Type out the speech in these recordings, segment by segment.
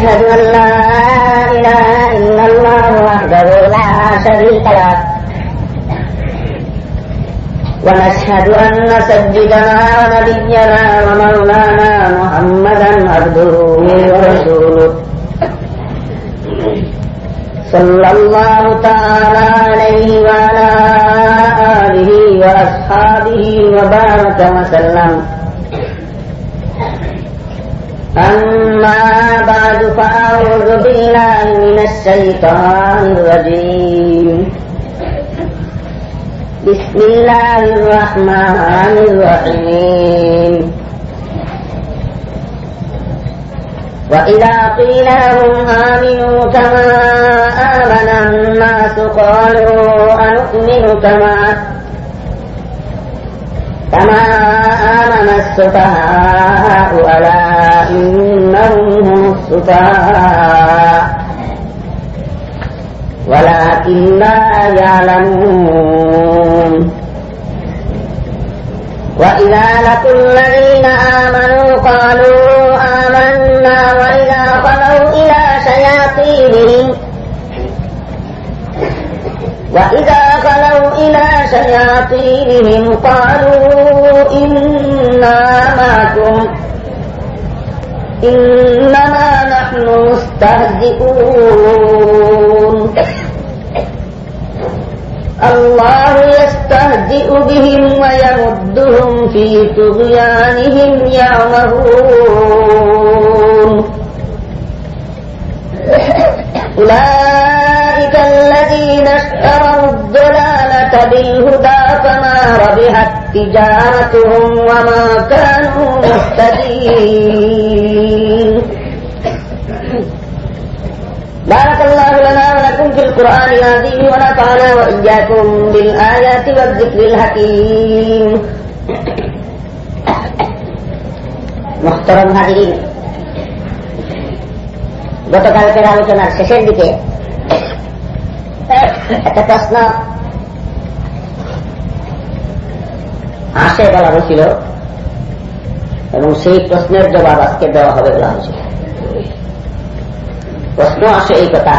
ونشهد أن لا إله إلا الله وحده لا شريك له. ونشهد أن سيدنا ونبينا ومولانا محمدا عبده ورسوله. صلى الله تعالى عليه وعلى آله وأصحابه وبارك وسلم. أما بعد فأعوذ بالله من الشيطان الرجيم. بسم الله الرحمن الرحيم. وإذا قيل لهم آمنوا كما آمن الناس قالوا أنؤمن كما كما آمن السفهاء ألا إنهم هم السفهاء؟ ولكن لا يعلمون. وإذا لقوا الذين آمنوا قالوا آمنا وإذا خلوا إلى شياطينهم. وإذا خلوا إلى شياطينهم قالوا إنا معكم إنما نحن مستهزئون الله يستهزئ بهم ويمدهم في طغيانهم يعمهون أولئك الذين اشتروا الضلالة بالهدى فما ربحت تجارتهم وما كانوا مهتدين بارك الله لنا ولكم في القرآن العظيم ونفعنا وإياكم بالآيات والذكر الحكيم محترم হাজিরিন গতকালকের আলোচনার শেষের দিকে একটা প্রশ্ন আসে বলা হয়েছিল এবং সেই প্রশ্নের জবাব আজকে দেওয়া হবে বলা হয়েছিল প্রশ্ন আসে এই কথা।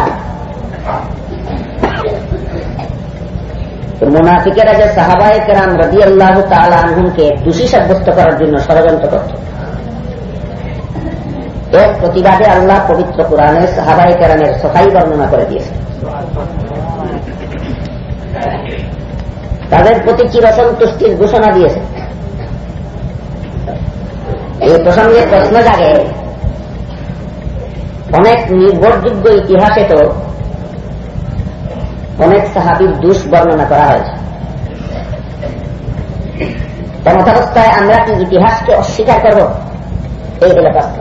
মুনাফিকেরা যে সাহাবায় কেরাম রবি আল্লাহ আনহুমকে দোষী সাব্যস্ত করার জন্য ষড়যন্ত্র করত এর প্রতিবাদে আল্লাহ পবিত্র কোরআনে সাহাবাই কেরামের সফাই বর্ণনা করে দিয়েছে তাদের প্রতি চিরসন্তুষ্টির ঘোষণা দিয়েছে। এই প্রসঙ্গে প্রশ্ন জাগে, অনেক নির্ভরযোগ্য ইতিহাসে তো অনেক সাহাবির দুষ বর্ণনা করা হয়েছে। ক্ষমতাবস্থায় আমরা কি ইতিহাসকে অস্বীকার করব? এই হল প্রশ্ন।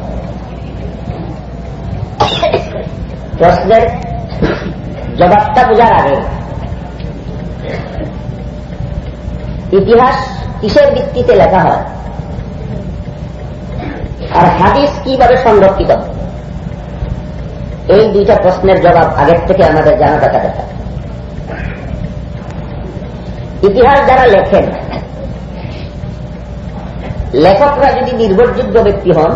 প্রশ্নের জবাবটা বোঝার আগে ইতিহাস কিসের ভিত্তিতে লেখা হয়? আর হাদিস কীভাবে সংরক্ষিত? এই দুইটা প্রশ্নের জবাব আগের থেকে আমাদের জানাটা দরকার। ইতিহাস যারা লেখেন, লেখকরা যদি নির্ভরযোগ্য ব্যক্তি হন,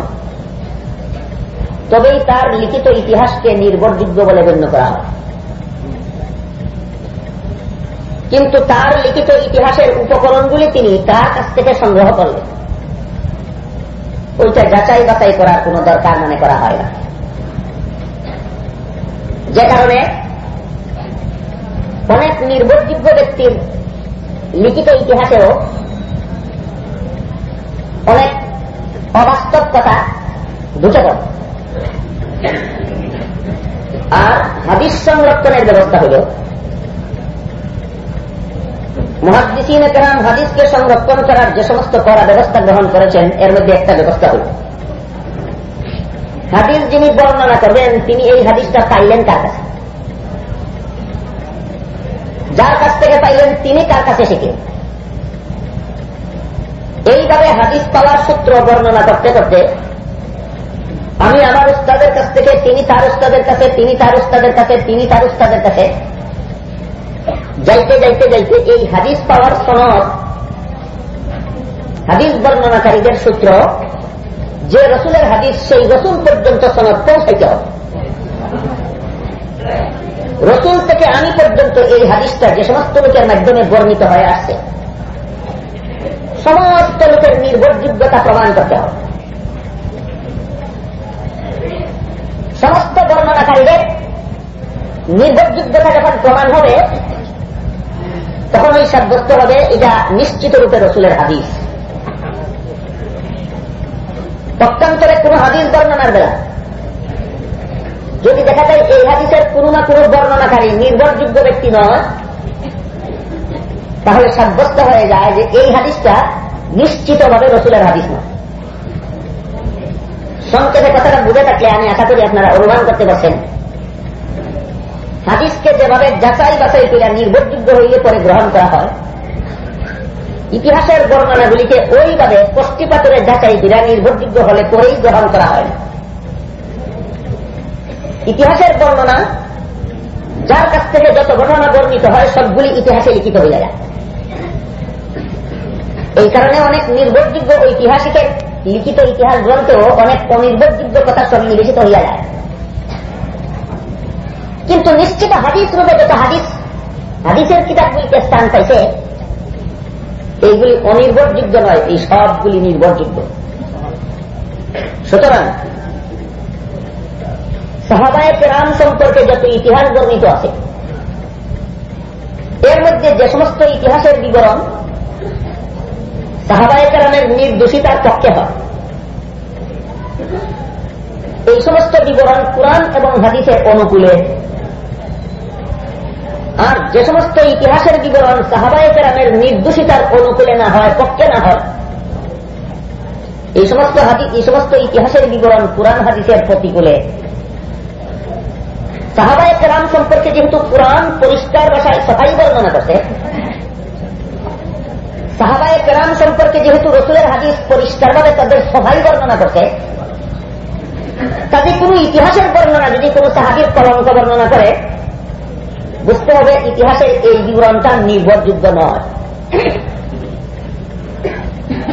তবেই তার লিখিত ইতিহাসকে নির্ভরযোগ্য বলে গণ্য করা হয়। কিন্তু তার লিখিত ইতিহাসের উপকরণগুলি তিনি তার কাছ থেকে সংগ্রহ করলেন। ওইটা যাচাই বাছাই করার কোন দরকার মনে করা হয় না। যে কারণে অনেক নির্ভরযোগ্য ব্যক্তির লিখিত ইতিহাসেও অনেক অবাস্তব কথা ঢুকে পড়ে। আর হাদিস সংরক্ষণের ব্যবস্থা হল মহাদিসিন কেরাম হাদিসকে সংরক্ষণ করার যে সমস্ত করা ব্যবস্থা গ্রহণ করেছেন, এর মধ্যে একটা ব্যবস্থা হল। হাদিস যিনি বর্ণনা করবেন, তিনি এই হাদিসটা পাইলেন কার কাছে? যার কাছ থেকে পাইলেন, তিনি কার কাছে শিখলেন এইভাবে হাদিস পাওয়ার সূত্র বর্ণনা করতে করতে আমি আমার উস্তাদের কাছ থেকে, তিনি তার উস্তাদের কাছে, তিনি তার উস্তাদের কাছে, তিনি তার উস্তাদের কাছে যাইতে যাইতে যাইতে এই হাদিস পাওয়ার সনদ, হাদিস বর্ণনাকারীদের সূত্র, যে রসুলের হাদিস সেই রসুল পর্যন্ত সনদ পৌঁছাইতে হবে। রসুল থেকে আমি পর্যন্ত এই হাদিসটা যে সমস্ত লোকের মাধ্যমে বর্ণিত হয়ে আসছে, সমস্ত লোকের নির্ভরযোগ্যতা প্রমাণ করতে হবে। সমস্ত বর্ণনাকারীদের নির্ভরযোগ্যতা যখন প্রমাণ হবে তখন ওই সাব্যস্ত হবে, এটা নিশ্চিত রূপে রসুলের হাদিস। পক্ষান্তরে কোন হাদিস বর্ণনার বেলা। যদি দেখা যায় এই হাদিসের কোন না কোন বর্ণনাকারী, নির্ভরযোগ্য ব্যক্তি নয়, তাহলে সাব্যস্ত হয়ে যায় যে এই হাদিসটা নিশ্চিতভাবে রসুলের হাদিস নয়। সংক্ষেপে কথাটা বুঝে থাকলে আমি আশা করি আপনারা অনুমান করতে পারছেন। হাদিসকে যেভাবে যাচাই বাছাই করে নির্ভরযোগ্য হইলে পরে গ্রহণ করা হয়, ইতিহাসের বর্ণনাগুলিকে ওইভাবে কষ্টিপাতরে যাচাই করে নির্ভরযোগ্য হলে পরেই গ্রহণ করা হয়। ইতিহাসের বর্ণনা, যার কাছ থেকে যত ঘটনা বর্ণিত হয়, সবগুলি ইতিহাসে লিখিত হয়ে যায়। এই কারণে অনেক নির্ভরযোগ্য ঐতিহাসিকের লিখিত ইতিহাস গ্রন্থেও অনেক অনির্ভরযোগ্য কথা সন্নিবেশিত হইয়া যায়। কিন্তু নিশ্চিত হাদিস রূপে যত হাদিস, হাদিসের কিতাবগুলিকে স্থান পাইছে, এইগুলি অনির্ভরযোগ্য নয়, এই সবগুলি নির্ভরযোগ্য। সুতরাং, সাহাবায় কেরাম সম্পর্কে যত ইতিহাস বর্ণিত আছে, এর মধ্যে যে সমস্ত ইতিহাসের বিবরণ সাহাবায় কেরামের নির্দোষিতার পক্ষে হয়। এই সমস্ত বিবরণ কোরআন এবং হাদিসের অনুকূলে আর যে সমস্ত ইতিহাসের বিবরণ সাহাবায় কেরামের নির্দোষিতার অনুকূলে না হয়, পক্ষে না হয়, এই সমস্ত হাদিস এই সমস্ত ইতিহাসের বিবরণ কোরআন হাদিসের প্রতিকূলে। সাহাবায় কেরাম সম্পর্কে যেহেতু কোরআন পরিষ্কার ভাষায় সবাই বর্ণনা করছে, সাহাবায় কেরাম সম্পর্কে যেহেতু রসুলের হাদিস পরিষ্কারভাবে তাদের সবাই বর্ণনা করছে, তাদের কোন ইতিহাসের বর্ণনা যদি কোন সাহাবির কলঙ্ক বর্ণনা করে বুঝতে হবে, ইতিহাসের এই বিবরণটা নির্ভরযোগ্য নয়।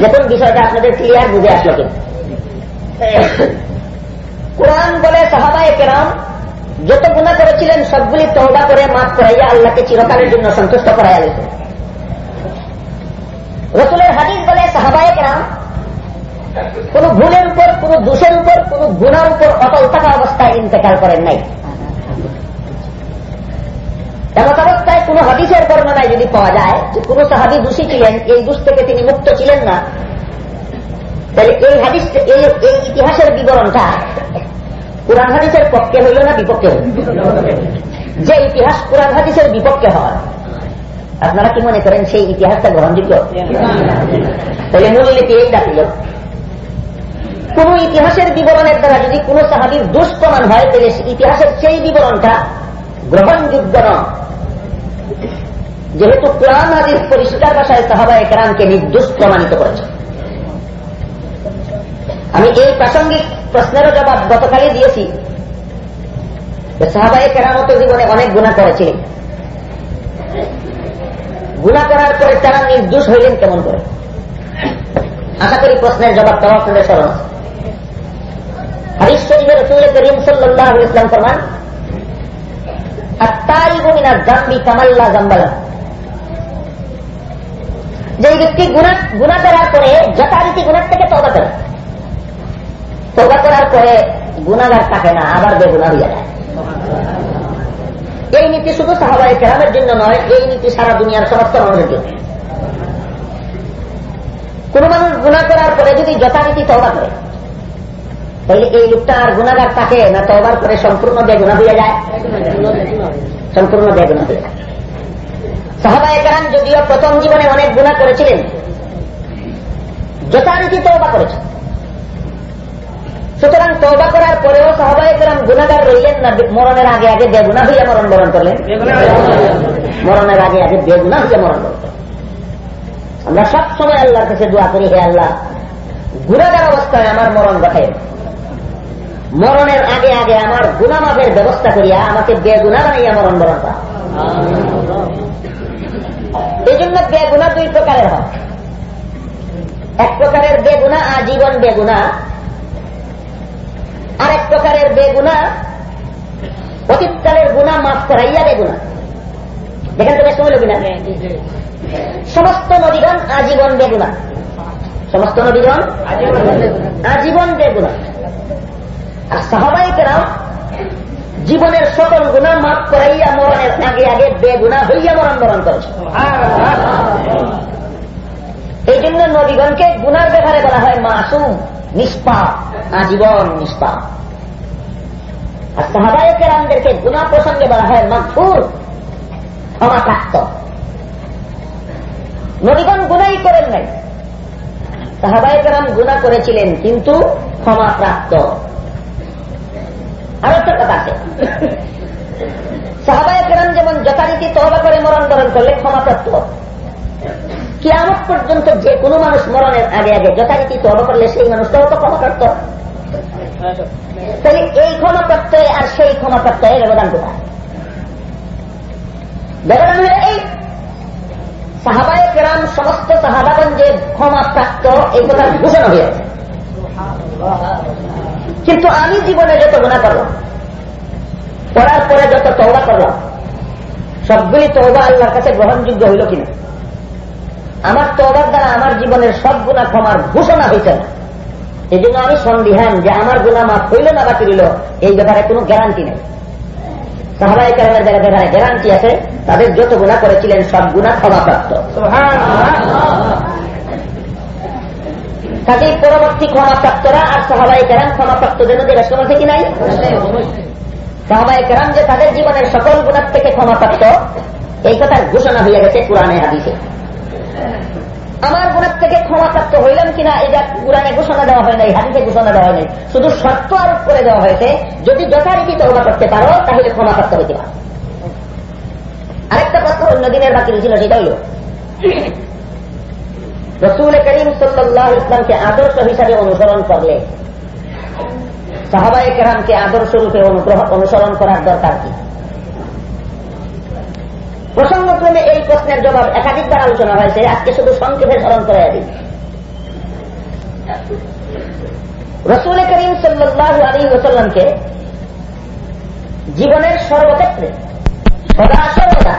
দেখুন বিষয়টা আপনাদের ক্লিয়ার বুঝে আসলো কিন্তু কোরআন বলে সাহাবায় কেরাম যত গুণা করেছিলেন, সবগুলি তহবা করে মাফ করাইয়া আল্লাহকে চিরকালের জন্য সন্তুষ্ট করাইয়া গেছে রসুলের হাদিস বলে সাহাবায় কেরাম, কোন ভুলের উপর, কোন দোষের উপর, কোন গুণার উপর অটল থাকা অবস্থায় ইন্তেকাল করেন নাই। এমত অবস্থায় কোন হাদিসের বর্ণনায় যদি পাওয়া যায় যে কোন সাহাবি দোষী ছিলেন, এই দোষ থেকে তিনি মুক্ত ছিলেন না। তাহলে এই হাদিস, এই ইতিহাসের বিবরণটা কোরআন হাদিসের পক্ষে হইল না বিপক্ষে হইল? যে ইতিহাস কোরআন হাদিসের বিপক্ষে হয়, আপনারা কি মনে করেন সেই ইতিহাসটা গ্রহণযোগ্য? তাহলে মূলনীতি এই দাঁড়িল কোন ইতিহাসের বিবরণের দ্বারা যদি কোন সাহাবির দোষ প্রমাণ হয়, তাহলে ইতিহাসের সেই বিবরণটা গ্রহণযোগ্য নয় যেহেতু কোরআন হাদিস পরিষ্কার ভাষায় সাহাবা একরামকে নির্দোষ প্রমাণিত করেছে। আমি এই প্রাসঙ্গিক প্রশ্নেরও জবাব গতকালই দিয়েছি। সাহাবাই কেরামত জীবনে অনেক গুণা করেছিলেন। গুণা করার পরে তারা নির্দোষ হইলেন কেমন করে? আশা করি প্রশ্নের জবাব দেওয়া আপনাদের স্মরণ হারিস শরীফের রসুল করিম সাল্লাহ ইসলাম ফরমান যে ব্যক্তি গুণা করার পরে, যথারীতি গুণার থেকে তবা করে। তবা করার পরে গুণাগার থাকে না, আবার বেগুনা হইয়া যায়। এই নীতি শুধু সাহাবাই কেরামের জন্য নয়, এই নীতি সারা দুনিয়ার সমস্ত মানুষের জন্য। কোন মানুষ গুণা করার পরে যদি যথারীতি তবা করে তাহলে এই লোকটা আর গুণাগার থাকে না তবার পরে সম্পূর্ণ বেগুনা হইয়া যায়? সম্পূর্ণ বেগুনা হইয়া যায়। সাহাবায় যদিও প্রথম জীবনে অনেক গুণা করেছিলেন, যথারীতি তবা করেছেন। সুতরাং তবা করার পরেও সাহবায় কেরাম গুণাগার রইলেন না, মরণের আগে আগে বেগুনা হইয়া মরণ বরণ করলেন। মরণের আগে আগে বেগুনা হইয়া মরণ বরণ আমরা সব সময় আল্লাহর কাছে দোয়া করি, হে আল্লাহ, গুণাগার অবস্থায় আমার মরণ ঘটে। মরণের আগে আগে আমার গুণামাফের ব্যবস্থা করিয়া আমাকে বেগুনা বানাইয়া মরণ বরণ করা। এই জন্য বেগুনা দুই প্রকারের হয়। এক প্রকারের বেগুনা আজীবন বেগুনা, আরেক প্রকারের বেগুনা অতীতকালের গুণা মাফ করাইয়া বেগুনা। দেখেন তো বেশ সময় কিনা সমস্ত নদীগণ আজীবন বেগুনা। সমস্ত নদীগণ আজীবন বেগুনা। আর সাহাবাই কেরাম জীবনের সকল গুণা মাফ করাইয়া মরণের আগে আগে বেগুনা হইয়া মরণ বরণ করেছে। এই জন্য নবীগণকে গুনার ব্যাপারে বলা হয় মাসুম নিষ্পা আজীবন নিষ্পা আর সাহাবায় কেরামদেরকে গুণা প্রসঙ্গে বলা হয় মাঘুর ক্ষমাপ্রাপ্ত। নবীগণ গুণাই করেন নাই। সাহাবায় কেরাম গুণা করেছিলেন, কিন্তু ক্ষমাপ্রাপ্ত। আরও একটা কথা আছে। সাহাবায় কেরাম যেমন যথারীতি তহবা করে মরণ বরণ করলে ক্ষমাপ্রাপ্ত কিয়ামত পর্যন্ত যে কোনো মানুষ মরণের আগে আগে যথারীতি তহবা করলে সেই মানুষটাও তো ক্ষমাপ্রাপ্ত তাহলে এই ক্ষমাপ্রাপ্ত আর সেই ক্ষমাপ্রাপ্ত এর ব্যবধান কোথায়? ব্যবধান হলে এই। সাহাবায় কেরাম সমস্ত সাহাবাগন যে ক্ষমাপ্রাপ্ত এই কথার ঘোষণা হয়েছে। কিন্তু আমি জীবনে যত গুণা করলাম করার পরে যত তৌবা করলাম সবগুলি তৌবা আল্লাহর কাছে গ্রহণযোগ্য হইল কিনা? আমার তৌবার দ্বারা আমার জীবনের সব গুণা ক্ষমার ঘোষণা হয়েছে না এই জন্য আমি সন্দিহান যে আমার গুণা মাফ হইল না বাকি রইল এই ব্যাপারে কোনো গ্যারান্টি নেই। কারণের জায়গায় ব্যাপারে গ্যারান্টি আছে, তাদের যত গুণা করেছিলেন, সব গুণা ক্ষমাপ্রাপ্ত। কাজেই পরবর্তী ক্ষমাপ্রাপ্তরা আর সাহাবাই কেরাম ক্ষমাপ্রাপ্তদের মধ্যে ব্যস্ত আছে কি নাই? সাহাবাই কেরাম যে তাদের জীবনের সকল গুণার থেকে ক্ষমাপ্রাপ্ত, এই কথার ঘোষণা হয়ে গেছে পুরাণে হাদিসে। আমার গুণার থেকে ক্ষমাপ্রাপ্ত হইলাম কিনা এটা পুরাণে ঘোষণা দেওয়া হয় নাই, হাদিসে ঘোষণা দেওয়া হয় নাই, শুধু শর্ত আরোপ করে দেওয়া হয়েছে, যদি যথারীতি তহবা করতে পারো, তাহলে ক্ষমাপ্রাপ্ত হইতে পারো। আরেকটা কথা অন্য দিনের বাকি ছিল, সেটা হইল রসুল করিম সাল্লাহ ইসলামকে আদর্শ হিসাবে অনুসরণ করলে সাহাবাই কেরামকে আদর্শ রূপে অনুসরণ করার দরকার কি? প্রসঙ্গক্রমে এই প্রশ্নের জবাব একাধিকবার আলোচনা হয়েছে, আজকে শুধু সংক্ষেপে স্মরণ করে দিই। রসুল করিম সাল্লাহ আলী ওসাল্লামকে জীবনের সর্বক্ষেত্রে সদা সর্বদা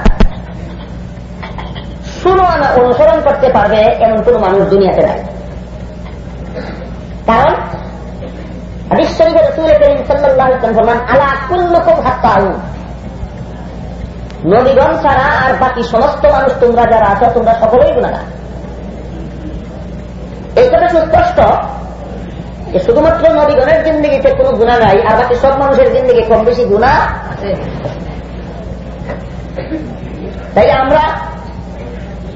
অনুসরণ করতে পারবে এমন কোন মানুষ দুনিয়াতে নাই। কারণ শরীফে রসুল করিম সাল্লাহ ইসলাম ফরমান, আলা কুল্লুকুম হাত্তাউ নবীগণ ছাড়া আর বাকি সমস্ত মানুষ তোমরা যারা আছো, তোমরা সকলেই গুণাগার এই কথা সুস্পষ্ট যে শুধুমাত্র নবীগণের জিন্দগিতে কোন গুণা নাই, আর বাকি সব মানুষের জিন্দগি কম বেশি গুণা তাই আমরা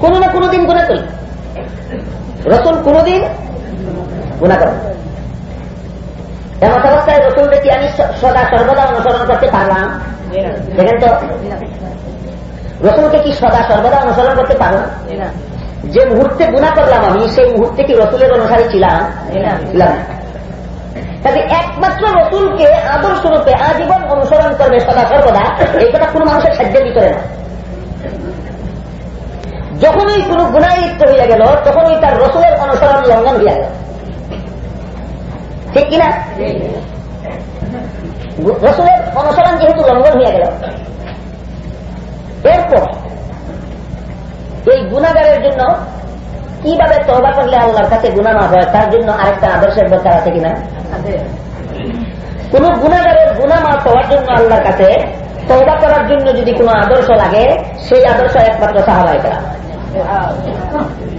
কোন না কোনদিন গুণা করি। রসুল কোনদিন গুণা করেন এমন অবস্থায় রসুল দেখি আমি সদা সর্বদা অনুসরণ করতে পারলাম। দেখেন তো, রসুলকে কি সদা সর্বদা অনুসরণ করতে পারো যে মুহূর্তে গুণা করলাম আমি, সেই মুহূর্তে কি রসুলের অনুসারী ছিলাম? ছিলাম তাহলে একমাত্র রসুলকে আদর্শ রূপে আজীবন অনুসরণ করবে সদা সর্বদা, এই কথা কোন মানুষের সাহায্যের ভিতরে না। যখনই কোন গুণায় লিপ্ত হইয়া গেল, তখনই তার রসুলের অনুসরণ লঙ্ঘন হইয়া গেল। ঠিক কিনা? রসুলের অনুসরণ যেহেতু লঙ্ঘন হইয়া গেল, এরপর এই গুণাগারের জন্য কীভাবে তহবা করলে আল্লাহর কাছে গুণা মাফ হয়, তার জন্য আরেকটা আদর্শের দরকার আছে কিনা? কোন গুণাগারের গুণা মাফ হওয়ার জন্য আল্লাহর কাছে তহবা করার জন্য যদি কোনো আদর্শ লাগে, সেই আদর্শ একমাত্র সাহাবাহিকরা الاستعاذة